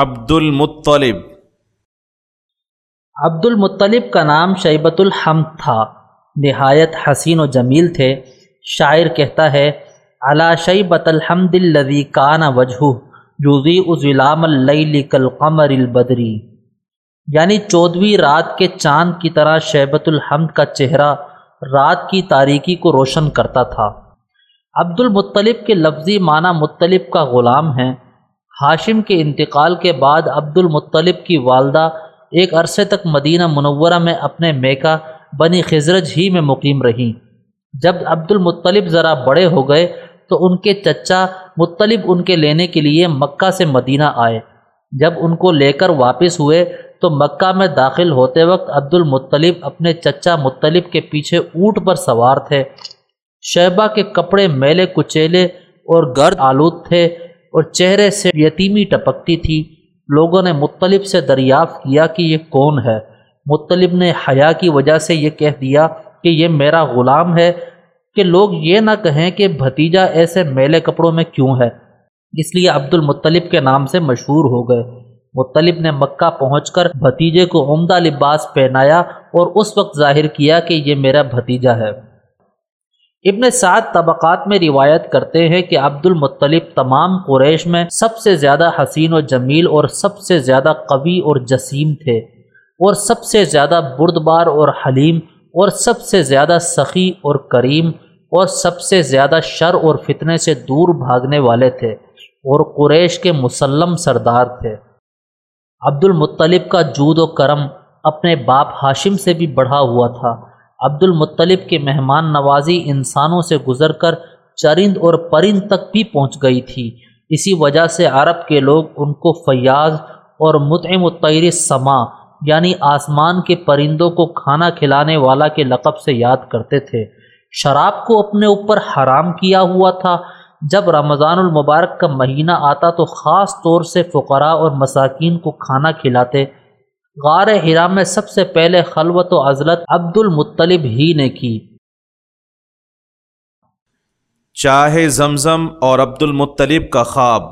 عبد المطلب عبد المطلب کا نام شیبت الحمد تھا۔ نہایت حسین و جمیل تھے۔ شاعر کہتا ہے علا شیبت الحمد الذي کان وجہ جوزی ازلام اللیل کالقمر البدری یعنی چودھویں رات کے چاند کی طرح شیبت الحمد کا چہرہ رات کی تاریکی کو روشن کرتا تھا۔ عبد المطلب کے لفظی معنی مطلب کا غلام ہیں۔ ہاشم کے انتقال کے بعد عبد المطلب کی والدہ ایک عرصے تک مدینہ منورہ میں اپنے میکا بنی خزرج ہی میں مقیم رہیں۔ جب عبد المطلب ذرا بڑے ہو گئے تو ان کے چچا مطلب ان کے لینے کے لیے مکہ سے مدینہ آئے۔ جب ان کو لے کر واپس ہوئے تو مکہ میں داخل ہوتے وقت عبد المطلب اپنے چچا مطلب کے پیچھے اونٹ پر سوار تھے۔ شیبہ کے کپڑے میلے، کچیلے اور گرد آلود تھے۔ اور چہرے سے یتیمی ٹپکتی تھی۔ لوگوں نے مطلب سے دریافت کیا کہ یہ کون ہے۔ مطلب نے حیا کی وجہ سے یہ کہہ دیا کہ یہ میرا غلام ہے۔ کہ لوگ یہ نہ کہیں کہ بھتیجا ایسے میلے کپڑوں میں کیوں ہے۔ اس لیے عبد المطلب کے نام سے مشہور ہو گئے۔ مطلب نے مکہ پہنچ کر بھتیجے کو عمدہ لباس پہنایا اور اس وقت ظاہر کیا کہ یہ میرا بھتیجا ہے۔ ابن سعد طبقات میں روایت کرتے ہیں کہ عبد المطلب تمام قریش میں سب سے زیادہ حسین و جمیل اور سب سے زیادہ قوی اور جسیم تھے اور سب سے زیادہ بردبار اور حلیم اور سب سے زیادہ سخی اور کریم اور سب سے زیادہ شر اور فتنے سے دور بھاگنے والے تھے اور قریش کے مسلم سردار تھے۔ عبد المطلب کا جود و کرم اپنے باپ ہاشم سے بھی بڑھا ہوا تھا۔ عبد المطلب کے مہمان نوازی انسانوں سے گزر کر چرند اور پرند تک بھی پہنچ گئی تھی۔ اسی وجہ سے عرب کے لوگ ان کو فیاض اور متعم الطیر سما یعنی آسمان کے پرندوں کو کھانا کھلانے والا کے لقب سے یاد کرتے تھے۔ شراب کو اپنے اوپر حرام کیا ہوا تھا۔ جب رمضان المبارک کا مہینہ آتا تو خاص طور سے فقراء اور مساکین کو کھانا کھلاتے غار ہرا میں سب سے پہلے خلوت و عزلت عبد المطلب ہی نے کی۔ چاہے زمزم اور عبد المطلب کا خواب۔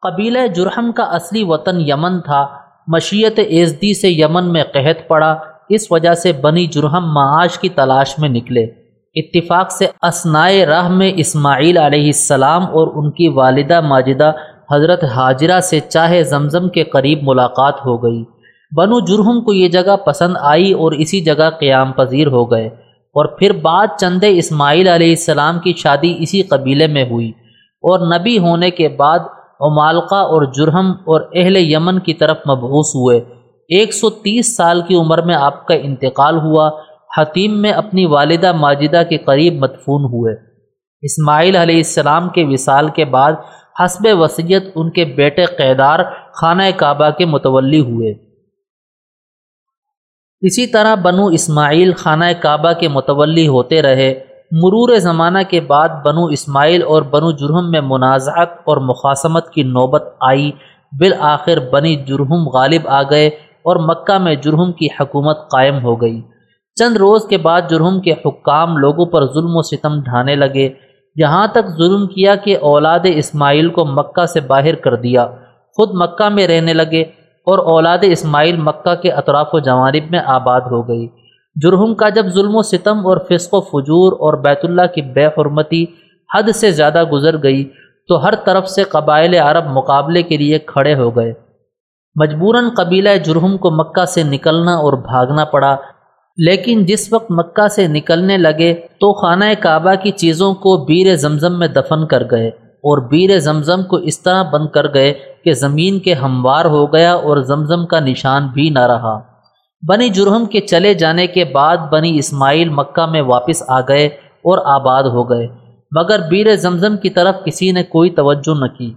قبیلہ جرحم کا اصلی وطن یمن تھا۔ مشیت ایزدی سے یمن میں قحط پڑا۔ اس وجہ سے بنی جرحم معاش کی تلاش میں نکلے۔ اتفاق سے اسنائے راہ میں اسماعیل علیہ السلام اور ان کی والدہ ماجدہ حضرت حاجرہ سے چاہے زمزم کے قریب ملاقات ہو گئی۔ بنو جرہم کو یہ جگہ پسند آئی اور اسی جگہ قیام پذیر ہو گئے اور پھر بعد چند اسماعیل علیہ السلام کی شادی اسی قبیلے میں ہوئی اور نبی ہونے کے بعد عمالقہ اور جرہم اور اہل یمن کی طرف مبعوث ہوئے۔ ایک سو تیس سال کی عمر میں آپ کا انتقال ہوا۔ حتیم میں اپنی والدہ ماجدہ کے قریب مدفون ہوئے۔ اسماعیل علیہ السلام کے وصال کے بعد حسب وصیت ان کے بیٹے قیدار خانہ کعبہ کے متولی ہوئے۔ اسی طرح بنو اسماعیل خانہ کعبہ کے متولی ہوتے رہے۔ مرور زمانہ کے بعد بنو اسماعیل اور بنو جرہم میں منازعت اور مقاسمت کی نوبت آئی۔ بالآخر بنی جرہم غالب آ گئے اور مکہ میں جرہم کی حکومت قائم ہو گئی۔ چند روز کے بعد جرہم کے حکام لوگوں پر ظلم و ستم ڈھانے لگے۔ یہاں تک ظلم کیا کہ اولاد اسماعیل کو مکہ سے باہر کر دیا۔ خود مکہ میں رہنے لگے۔ اور اولاد اسماعیل مکہ کے اطراف و جوانب میں آباد ہو گئی۔ جرہم کا جب ظلم و ستم اور فسق و فجور اور بیت اللہ کی بے حرمتی حد سے زیادہ گزر گئی، تو ہر طرف سے قبائل عرب مقابلے کے لیے کھڑے ہو گئے۔ مجبوراً قبیلہ جرہم کو مکہ سے نکلنا اور بھاگنا پڑا، لیکن جس وقت مکہ سے نکلنے لگے تو خانہ کعبہ کی چیزوں کو بیر زمزم میں دفن کر گئے اور بیر زمزم کو اس طرح بند کر گئے کہ زمین کے ہموار ہو گیا اور زمزم کا نشان بھی نہ رہا۔ بنی جرہم کے چلے جانے کے بعد بنی اسماعیل مکہ میں واپس آ گئے اور آباد ہو گئے۔ مگر بیر زمزم کی طرف کسی نے کوئی توجہ نہ کی۔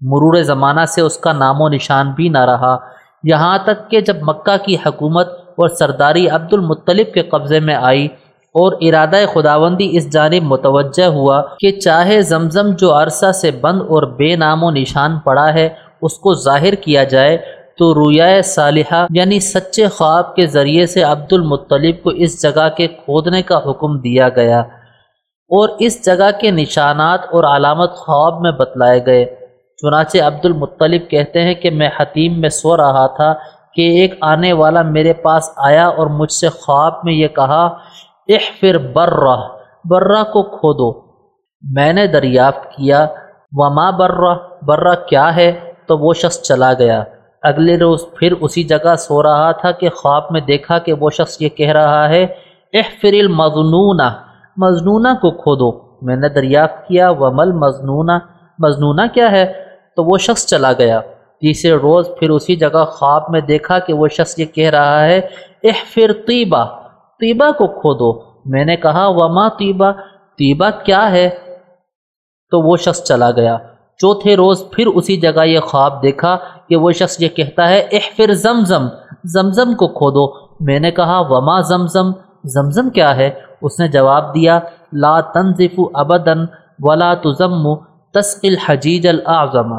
مرور زمانہ سے اس کا نام و نشان بھی نہ رہا۔ یہاں تک کہ جب مکہ کی حکومت اور سرداری عبد المطلب کے قبضے میں آئی اور ارادہ خداوندی اس جانب متوجہ ہوا کہ چاہے زمزم جو عرصہ سے بند اور بے نام و نشان پڑا ہے اس کو ظاہر کیا جائے تو رویائے صالحہ یعنی سچے خواب کے ذریعے سے عبد المطلب کو اس جگہ کے کھودنے کا حکم دیا گیا اور اس جگہ کے نشانات اور علامت خواب میں بتلائے گئے۔ چنانچہ عبد المطلب کہتے ہیں کہ میں حتیم میں سو رہا تھا کہ ایک آنے والا میرے پاس آیا اور مجھ سے خواب میں یہ کہا، احفر برہ برہ کو کھودو۔ میں نے دریافت کیا، وما برہ برہ کیا ہے؟ تو وہ شخص چلا گیا۔ اگلے روز پھر اسی جگہ سو رہا تھا کہ خواب میں دیکھا کہ وہ شخص یہ کہہ رہا ہے، احفر المضنونہ مضنونہ کو کھودو۔ میں نے دریافت کیا، ومل مضنونہ مضنونہ کیا ہے؟ تو وہ شخص چلا گیا۔ تیسرے روز پھر اسی جگہ خواب میں دیکھا کہ وہ شخص یہ کہہ رہا ہے، احفر طیبہ طیبہ کو کھودو۔ میں نے کہا، وما طیبہ طیبہ کیا ہے؟ تو وہ شخص چلا گیا۔ چوتھے روز پھر اسی جگہ یہ خواب دیکھا کہ وہ شخص یہ کہتا ہے، احفر زمزم زمزم کو کھودو۔ میں نے کہا، وما زمزم؟ زمزم کیا ہے؟ اس نے جواب دیا، لا تنظف ابدن ولا تزم تسقل حجیج الاعظم۔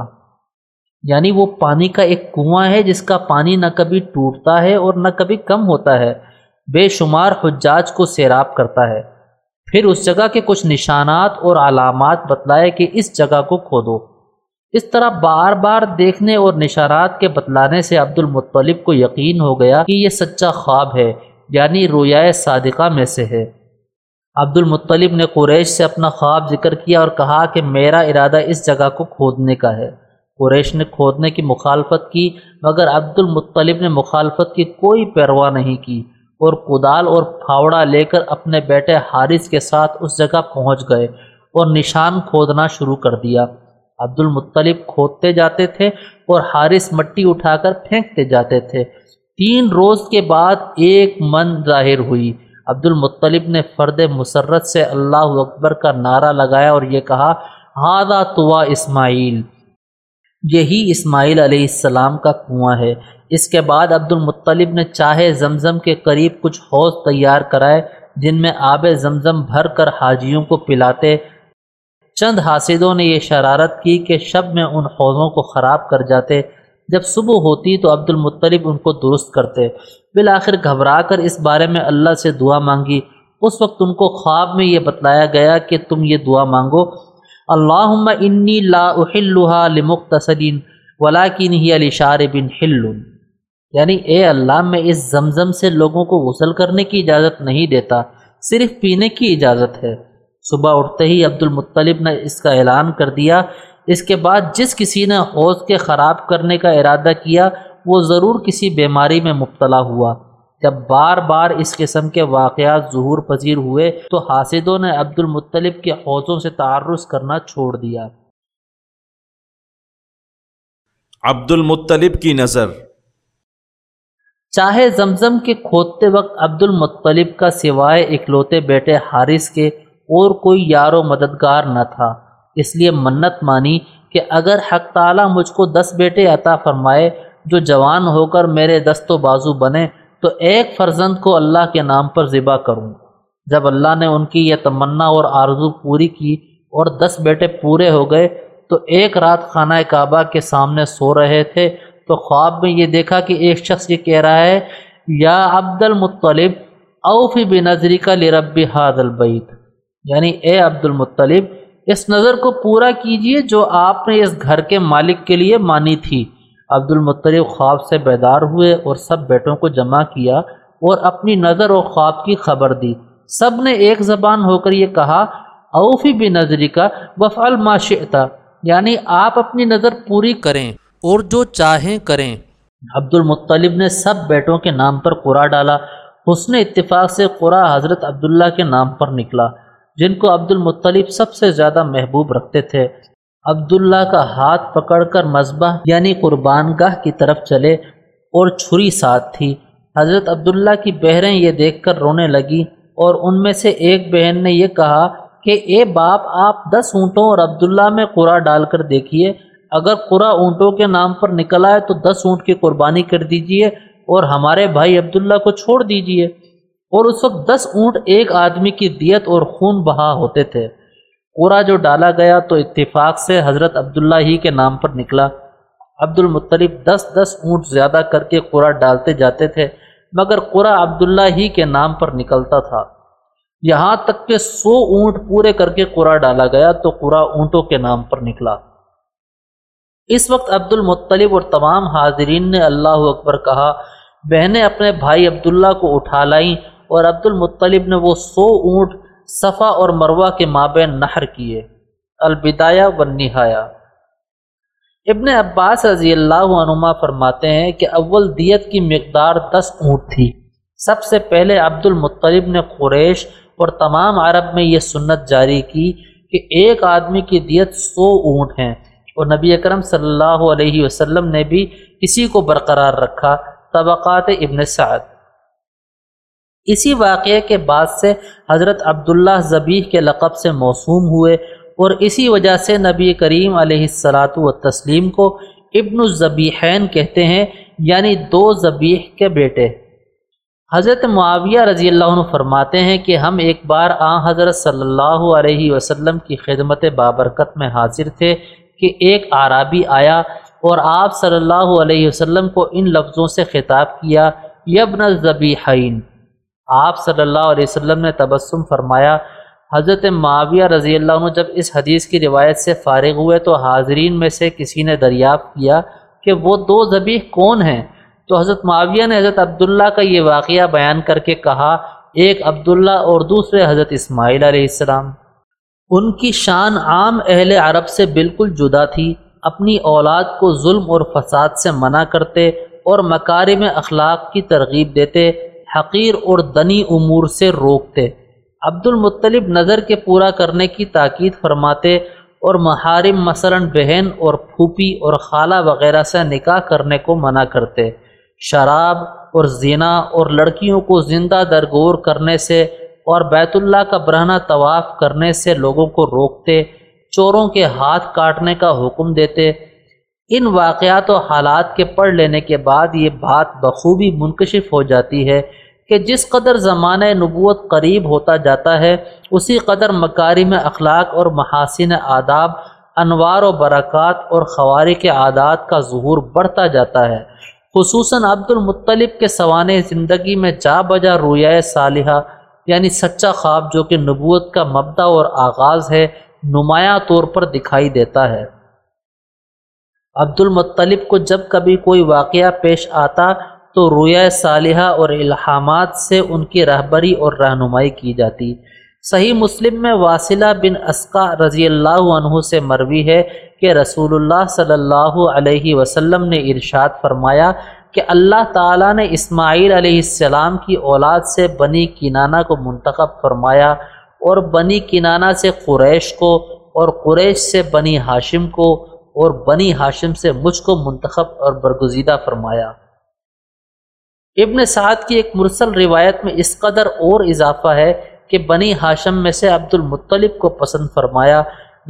یعنی وہ پانی کا ایک کنواں ہے جس کا پانی نہ کبھی ٹوٹتا ہے اور نہ کبھی کم ہوتا ہے۔ بے شمار حجاج کو سیراب کرتا ہے۔ پھر اس جگہ کے کچھ نشانات اور علامات بتلائے کہ اس جگہ کو کھودو۔ اس طرح بار بار دیکھنے اور نشانات کے بتلانے سے عبد المطلب کو یقین ہو گیا کہ یہ سچا خواب ہے یعنی رویائے صادقہ میں سے ہے۔ عبد المطلب نے قریش سے اپنا خواب ذکر کیا اور کہا کہ میرا ارادہ اس جگہ کو کھودنے کا ہے۔ قریش نے کھودنے کی مخالفت کی، مگر عبد المطلب نے مخالفت کی کوئی پیروا نہیں کی۔ اور کدال اور پھاوڑا لے کر اپنے بیٹے حارث کے ساتھ اس جگہ پہنچ گئے اور نشان کھودنا شروع کر دیا۔ عبد المطلب کھودتے جاتے تھے اور حارث مٹی اٹھا کر پھینکتے جاتے تھے۔ تین روز کے بعد ایک من ظاہر ہوئی۔ عبد المطلب نے فرد مسرت سے اللہ اکبر کا نعرہ لگایا اور یہ کہا ہادہ توا اسماعیل یہی اسماعیل علیہ السلام کا کنواں ہے۔ اس کے بعد عبد المطلب نے چاہے زمزم کے قریب کچھ حوض تیار کرائے، جن میں آب زمزم بھر کر حاجیوں کو پلاتے۔ چند حاسدوں نے یہ شرارت کی کہ شب میں ان حوضوں کو خراب کر جاتے۔ جب صبح ہوتی تو عبد المطلب ان کو درست کرتے۔ بالآخر گھبرا کر اس بارے میں اللہ سے دعا مانگی۔ اس وقت ان کو خواب میں یہ بتلایا گیا کہ تم یہ دعا مانگو۔ اللہ انی لا احلها لمختصدین ولاکن ہی علی شار بن حل یعنی اے اللہ، میں اس زمزم سے لوگوں کو غسل کرنے کی اجازت نہیں دیتا، صرف پینے کی اجازت ہے۔ صبح اٹھتے ہی عبد المطلب نے اس کا اعلان کر دیا۔ اس کے بعد جس کسی نے حوض کے خراب کرنے کا ارادہ کیا، وہ ضرور کسی بیماری میں مبتلا ہوا۔ جب بار بار اس قسم کے واقعات ظہور پذیر ہوئے تو حاسدوں نے عبد المطلب کے حوضوں سے تعرض کرنا چھوڑ دیا۔ عبد المطلب کی نظر۔ چاہے زمزم کے کھودتے وقت عبد المطلب کا سوائے اکلوتے بیٹے حارث کے اور کوئی یار و مددگار نہ تھا۔ اس لیے منت مانی کہ اگر حق تعالیٰ مجھ کو دس بیٹے عطا فرمائے جو جوان ہو کر میرے دست و بازو بنے تو ایک فرزند کو اللہ کے نام پر ذبح کروں۔ جب اللہ نے ان کی یہ تمنا اور آرزو پوری کی اور دس بیٹے پورے ہو گئے، تو ایک رات خانہ کعبہ کے سامنے سو رہے تھے۔ تو خواب میں یہ دیکھا کہ ایک شخص یہ کہہ رہا ہے، یا عبد المطلب، اوفی بے نظری کا لرب حاد البعید یعنی اے عبد المطلب، اس نظر کو پورا کیجیے جو آپ نے اس گھر کے مالک کے لیے مانی تھی۔ عبد المطلب خواب سے بیدار ہوئے اور سب بیٹوں کو جمع کیا اور اپنی نظر اور خواب کی خبر دی۔ سب نے ایک زبان ہو کر یہ کہا، اوفی بے نظری کا وف الماشتا یعنی آپ اپنی نظر پوری کریں اور جو چاہیں کریں۔ عبد المطلب نے سب بیٹوں کے نام پر قرا ڈالا۔ حسن اتفاق سے قرا حضرت عبداللہ کے نام پر نکلا، جن کو عبد المطلب سب سے زیادہ محبوب رکھتے تھے۔ عبداللہ کا ہاتھ پکڑ کر مذبح یعنی قربان گاہ کی طرف چلے اور چھری ساتھ تھی۔ حضرت عبداللہ کی بہریں یہ دیکھ کر رونے لگی اور ان میں سے ایک بہن نے یہ کہا کہ، اے باپ، آپ دس اونٹوں اور عبداللہ میں قرا ڈال کر دیکھیے۔ اگر قرا اونٹوں کے نام پر نکل آئے تو دس اونٹ کی قربانی کر دیجیے اور ہمارے بھائی عبداللہ کو چھوڑ دیجیے اور اس وقت دس اونٹ ایک آدمی کی دیت اور خون بہا ہوتے تھے۔ قرا جو ڈالا گیا تو اتفاق سے حضرت عبداللہ ہی کے نام پر نکلا۔ عبد المطلب دس دس اونٹ زیادہ کر کے قرا ڈالتے جاتے تھے، مگر قرا عبداللہ ہی کے نام پر نکلتا تھا۔ یہاں تک کہ سو اونٹ پورے کر کے قرا ڈالا گیا تو قرا اونٹوں کے نام پر نکلا۔ اس وقت عبد المطلب اور تمام حاضرین نے اللہ اکبر کہا، بہنیں اپنے بھائی عبداللہ کو اٹھا لائیں اور عبد المطلب نے وہ سو اونٹ صفا اور مروہ کے مابین نہر کیے، البدایہ و نہایا ابن عباس رضی اللہ عنما فرماتے ہیں کہ اول دیت کی مقدار دس اونٹ تھی۔ سب سے پہلے عبد المطلب نے قریش اور تمام عرب میں یہ سنت جاری کی کہ ایک آدمی کی دیت سو اونٹ ہیں۔ اور نبی اکرم صلی اللہ علیہ وسلم نے بھی اسی کو برقرار رکھا، طبقات ابن سعد۔ اسی واقعے کے بعد سے حضرت عبداللہ ذبیح کے لقب سے موسوم ہوئے اور اسی وجہ سے نبی کریم علیہ السلاۃ و تسلیم کو ابن الزبیحین کہتے ہیں یعنی دو ذبیح کے بیٹے۔ حضرت معاویہ رضی اللہ عنہ فرماتے ہیں کہ ہم ایک بار آ حضرت صلی اللہ علیہ وسلم کی خدمت بابرکت میں حاضر تھے کہ ایک عرابی آیا اور آپ صلی اللہ علیہ وسلم کو ان لفظوں سے خطاب کیا، یبن الزبیحین۔ آپ صلی اللہ علیہ وسلم نے تبسم فرمایا، حضرت معاویہ رضی اللہ عنہ جب اس حدیث کی روایت سے فارغ ہوئے تو حاضرین میں سے کسی نے دریافت کیا کہ وہ دو ذبیح کون ہیں؟ تو حضرت معاویہ نے حضرت عبداللہ کا یہ واقعہ بیان کر کے کہا، ایک عبداللہ اور دوسرے حضرت اسماعیل علیہ السلام۔ ان کی شان عام اہل عرب سے بالکل جدا تھی، اپنی اولاد کو ظلم اور فساد سے منع کرتے اور مکارم اخلاق کی ترغیب دیتے۔ حقیر اور دنی امور سے روکتے۔ عبد المطلب نظر کے پورا کرنے کی تاکید فرماتے اور محارم مثلا بہن اور پھوپھی اور خالہ وغیرہ سے نکاح کرنے کو منع کرتے۔ شراب اور زینہ اور لڑکیوں کو زندہ درگور کرنے سے اور بیت اللہ کا برہنہ طواف کرنے سے لوگوں کو روکتے، چوروں کے ہاتھ کاٹنے کا حکم دیتے۔ ان واقعات و حالات کے پڑھ لینے کے بعد یہ بات بخوبی منکشف ہو جاتی ہے۔ کہ جس قدر زمانہ نبوت قریب ہوتا جاتا ہے، اسی قدر مکارم اخلاق اور محاسن آداب، انوار و برکات اور خواری کے عادات کا ظہور بڑھتا جاتا ہے۔ خصوصاً عبد المطلب کے سوانح زندگی میں جا بجا رویہ صالحہ یعنی سچا خواب جو کہ نبوت کا مبدا اور آغاز ہے، نمایاں طور پر دکھائی دیتا ہے۔ عبد المطلب کو جب کبھی کوئی واقعہ پیش آتا تو رویہ صالحہ اور الہامات سے ان کی رہبری اور رہنمائی کی جاتی۔ صحیح مسلم میں واصلہ بن اسقا رضی اللہ عنہ سے مروی ہے کہ رسول اللہ صلی اللہ علیہ وسلم نے ارشاد فرمایا کہ اللہ تعالیٰ نے اسماعیل علیہ السلام کی اولاد سے بنی کنانہ کو منتخب فرمایا اور بنی کنانہ سے قریش کو اور قریش سے بنی ہاشم کو اور بنی ہاشم سے مجھ کو منتخب اور برگزیدہ فرمایا۔ ابن سعد کی ایک مرسل روایت میں اس قدر اور اضافہ ہے کہ بنی ہاشم میں سے عبد المطلب کو پسند فرمایا۔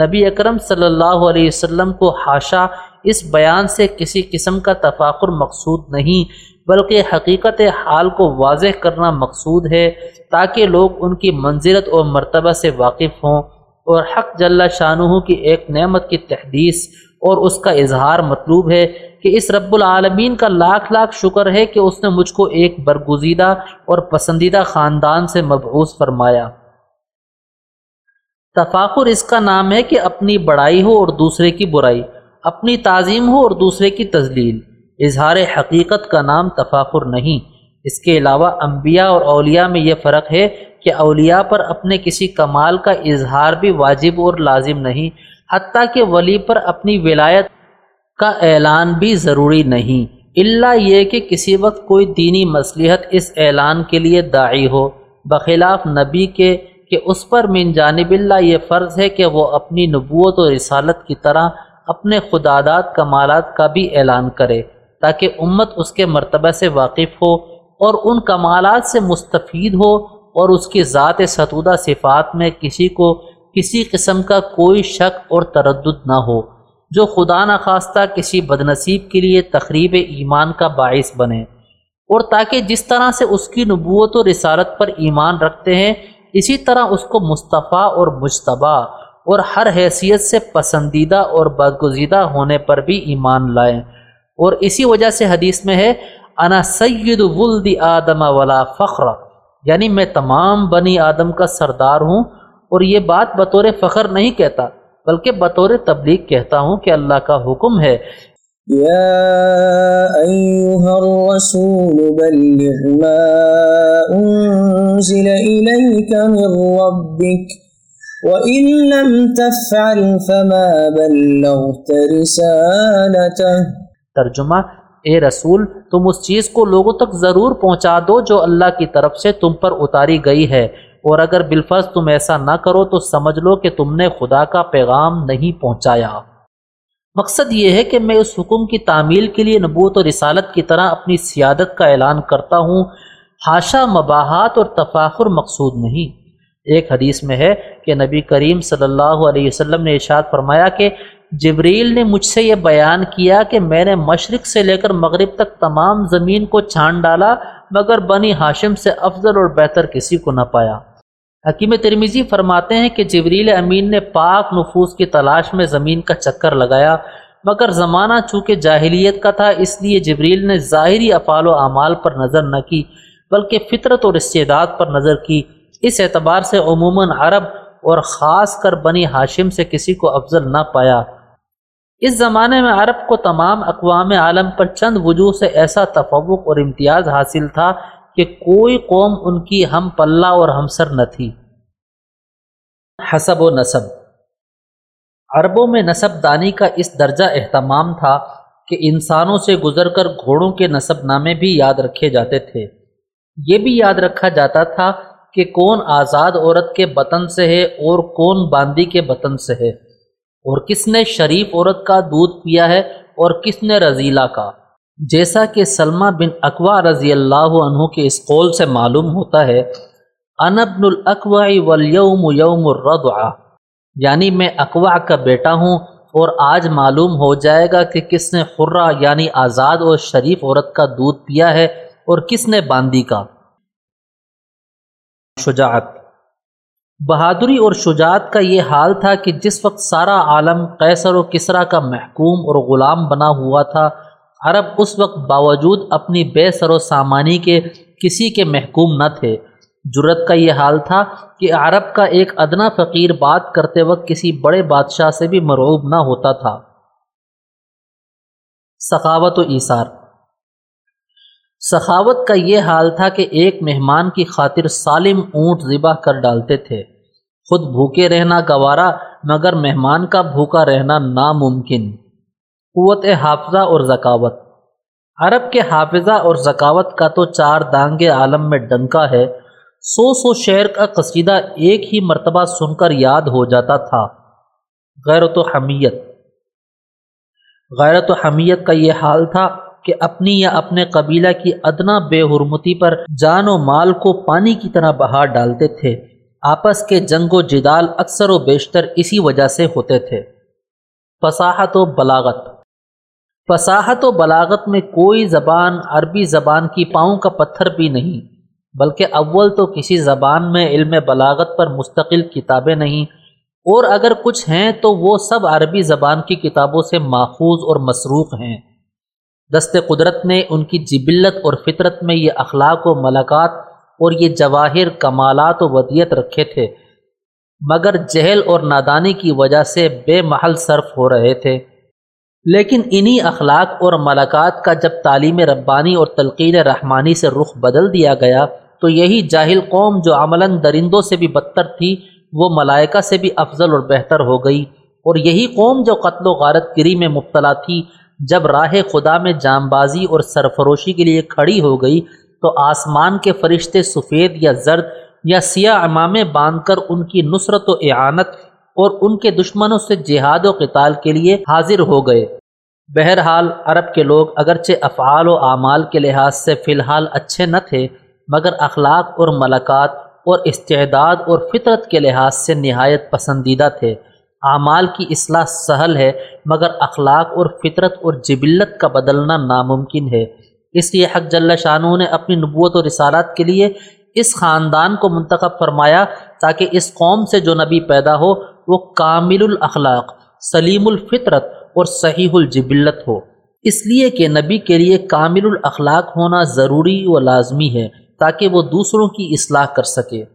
نبی اکرم صلی اللہ علیہ وسلم کو حاشا اس بیان سے کسی قسم کا تفاخر مقصود نہیں، بلکہ حقیقت حال کو واضح کرنا مقصود ہے تاکہ لوگ ان کی منزلت اور مرتبہ سے واقف ہوں۔ اور حق جل شاہ کی ایک نعمت کی تحدیث اور اس کا اظہار مطلوب ہے۔ کہ اس رب العالمین کا لاکھ لاکھ شکر ہے کہ اس نے مجھ کو ایک برگزیدہ اور پسندیدہ خاندان سے مبعوث فرمایا۔ تفاخر اس کا نام ہے کہ اپنی بڑائی ہو اور دوسرے کی برائی، اپنی تعظیم ہو اور دوسرے کی تزلیل اظہار حقیقت کا نام تفاخر نہیں۔ اس کے علاوہ انبیاء اور اولیاء میں یہ فرق ہے کہ اولیاء پر اپنے کسی کمال کا اظہار بھی واجب اور لازم نہیں، حتیٰ کہ ولی پر اپنی ولایت کا اعلان بھی ضروری نہیں۔ اللہ یہ کہ کسی وقت کوئی دینی مصلیحت اس اعلان کے لیے داعی ہو۔ بخلاف نبی کے، کہ اس پر من جانب اللہ یہ فرض ہے کہ وہ اپنی نبوت و رسالت کی طرح اپنے خدادات کمالات کا بھی اعلان کرے، تاکہ امت اس کے مرتبہ سے واقف ہو اور ان کمالات سے مستفید ہو اور اس کی ذات ستودہ صفات میں کسی کو، کسی قسم کا کوئی شک اور تردد نہ ہو۔ جو خدا نخواستہ کسی بدنصیب کے لیے تقریب ایمان کا باعث بنے۔ اور تاکہ جس طرح سے اس کی نبوت و رسالت پر ایمان رکھتے ہیں، اسی طرح اس کو مصطفیٰ اور مشتبہ اور ہر حیثیت سے پسندیدہ اور بدگزیدہ ہونے پر بھی ایمان لائیں۔ اور اسی وجہ سے حدیث میں ہے، انا سید ولد آدم ولا فخر۔ یعنی میں تمام بنی آدم کا سردار ہوں، اور یہ بات بطور فخر نہیں کہتا۔ بلکہ بطور تبلیغ کہتا ہوں کہ اللہ کا حکم ہے۔ يا أيها الرسول بلغ ما أنزل إليك من ربك وإن لم تفعل فما بلغت رسالته۔ ترجمہ اے رسول تم اس چیز کو لوگوں تک ضرور پہنچا دو جو اللہ کی طرف سے تم پر اتاری گئی ہے۔ اور اگر بالفرض تم ایسا نہ کرو تو سمجھ لو کہ تم نے خدا کا پیغام نہیں پہنچایا۔ مقصد یہ ہے کہ میں اس حکم کی تعمیل کے لیے نبوت و رسالت کی طرح اپنی سیادت کا اعلان کرتا ہوں۔ حاشا مباحات اور تفاخر مقصود نہیں۔ ایک حدیث میں ہے کہ نبی کریم صلی اللہ علیہ وسلم نے اشاد فرمایا کہ جبریل نے مجھ سے یہ بیان کیا کہ میں نے مشرق سے لے کر مغرب تک تمام زمین کو چھان ڈالا، مگر بنی ہاشم سے افضل اور بہتر کسی کو نہ پایا۔ حکیم ترمیزی فرماتے ہیں کہ جبریل امین نے پاک نفوس کی تلاش میں زمین کا چکر لگایا، مگر زمانہ چونکہ جاہلیت کا تھا، اس لیے جبریل نے ظاہری افعال و اعمال پر نظر نہ کی، بلکہ فطرت اور استعداد پر نظر کی۔ اس اعتبار سے عموماً عرب اور خاص کر بنی ہاشم سے کسی کو افضل نہ پایا۔ اس زمانے میں عرب کو تمام اقوام عالم پر چند وجوہ سے ایسا تفوق اور امتیاز حاصل تھا کہ کوئی قوم ان کی ہم پلہ اور ہمسر نہ تھی۔ حسب و نصب۔ عربوں میں نصب دانی کا اس درجہ اہتمام تھا کہ انسانوں سے گزر کر گھوڑوں کے نصب نامے بھی یاد رکھے جاتے تھے۔ یہ بھی یاد رکھا جاتا تھا کہ کون آزاد عورت کے بطن سے ہے اور کون باندی کے بطن سے ہے۔ اور کس نے شریف عورت کا دودھ پیا ہے اور کس نے رضیلہ کا؟ جیسا کہ سلمہ بن اقوا رضی اللہ عنہ کے اس قول سے معلوم ہوتا ہے انبن الاقوا والیوم یوم الرضع۔ یعنی میں اقوا کا بیٹا ہوں اور آج معلوم ہو جائے گا کہ کس نے خرہ یعنی آزاد اور شریف عورت کا دودھ پیا ہے اور کس نے باندی کا۔ شجاعت۔ بہادری اور شجاعت کا یہ حال تھا کہ جس وقت سارا عالم قیصر و کسرا کا محکوم اور غلام بنا ہوا تھا عرب اس وقت باوجود اپنی بے سر و سامانی کے کسی کے محکوم نہ تھے۔ جرت کا یہ حال تھا کہ عرب کا ایک ادنا فقیر بات کرتے وقت کسی بڑے بادشاہ سے بھی مرعوب نہ ہوتا تھا۔ سخاوت و ایثار۔ سخاوت کا یہ حال تھا کہ ایک مہمان کی خاطر سالم اونٹ ذبح کر ڈالتے تھے۔ خود بھوکے رہنا گوارا، مگر مہمان کا بھوکا رہنا ناممکن۔ قوت حافظہ اور ذکاوت۔ عرب کے حافظہ اور ذکاوت کا تو چار دانگ عالم میں ڈنکا ہے، سو سو شعر کا قصیدہ ایک ہی مرتبہ سن کر یاد ہو جاتا تھا۔ غیرت و حمیت۔ غیرت و حمیت کا یہ حال تھا کہ اپنی یا اپنے قبیلہ کی ادنا بے حرمتی پر جان و مال کو پانی کی طرح بہا ڈالتے تھے۔ آپس کے جنگ و جدال اکثر و بیشتر اسی وجہ سے ہوتے تھے۔ فصاحت و بلاغت۔ فصاحت و بلاغت میں کوئی زبان عربی زبان کی پاؤں کا پتھر بھی نہیں، بلکہ اول تو کسی زبان میں علم بلاغت پر مستقل کتابیں نہیں، اور اگر کچھ ہیں تو وہ سب عربی زبان کی کتابوں سے ماخوذ اور مصروف ہیں۔ دست قدرت نے ان کی جبلت اور فطرت میں یہ اخلاق و ملاقات اور یہ جواہر کمالات و ودیت رکھے تھے، مگر جہل اور نادانی کی وجہ سے بے محل صرف ہو رہے تھے۔ لیکن انہی اخلاق اور ملاقات کا جب تعلیم ربانی اور تلقین رحمانی سے رخ بدل دیا گیا، تو یہی جاہل قوم جو عملاً درندوں سے بھی بدتر تھی، وہ ملائکہ سے بھی افضل اور بہتر ہو گئی۔ اور یہی قوم جو قتل و غارت گری میں مبتلا تھی، جب راہ خدا میں جام بازی اور سرفروشی کے لیے کھڑی ہو گئی، تو آسمان کے فرشتے سفید یا زرد یا سیاہ امامے باندھ کر ان کی نصرت و اعانت اور ان کے دشمنوں سے جہاد و قتال کے لیے حاضر ہو گئے۔ بہرحال عرب کے لوگ اگرچہ افعال و اعمال کے لحاظ سے فی الحال اچھے نہ تھے، مگر اخلاق اور ملاقات اور استعداد اور فطرت کے لحاظ سے نہایت پسندیدہ تھے۔ اعمال کی اصلاح سہل ہے، مگر اخلاق اور فطرت اور جبلت کا بدلنا ناممکن ہے۔ اس لیے حق جل شانو نے اپنی نبوت و رسالات کے لیے اس خاندان کو منتخب فرمایا تاکہ اس قوم سے جو نبی پیدا ہو، وہ کامل الاخلاق، سلیم الفطرت اور صحیح الجبلت ہو۔ اس لیے کہ نبی کے لیے کامل الاخلاق ہونا ضروری و لازمی ہے تاکہ وہ دوسروں کی اصلاح کر سکے۔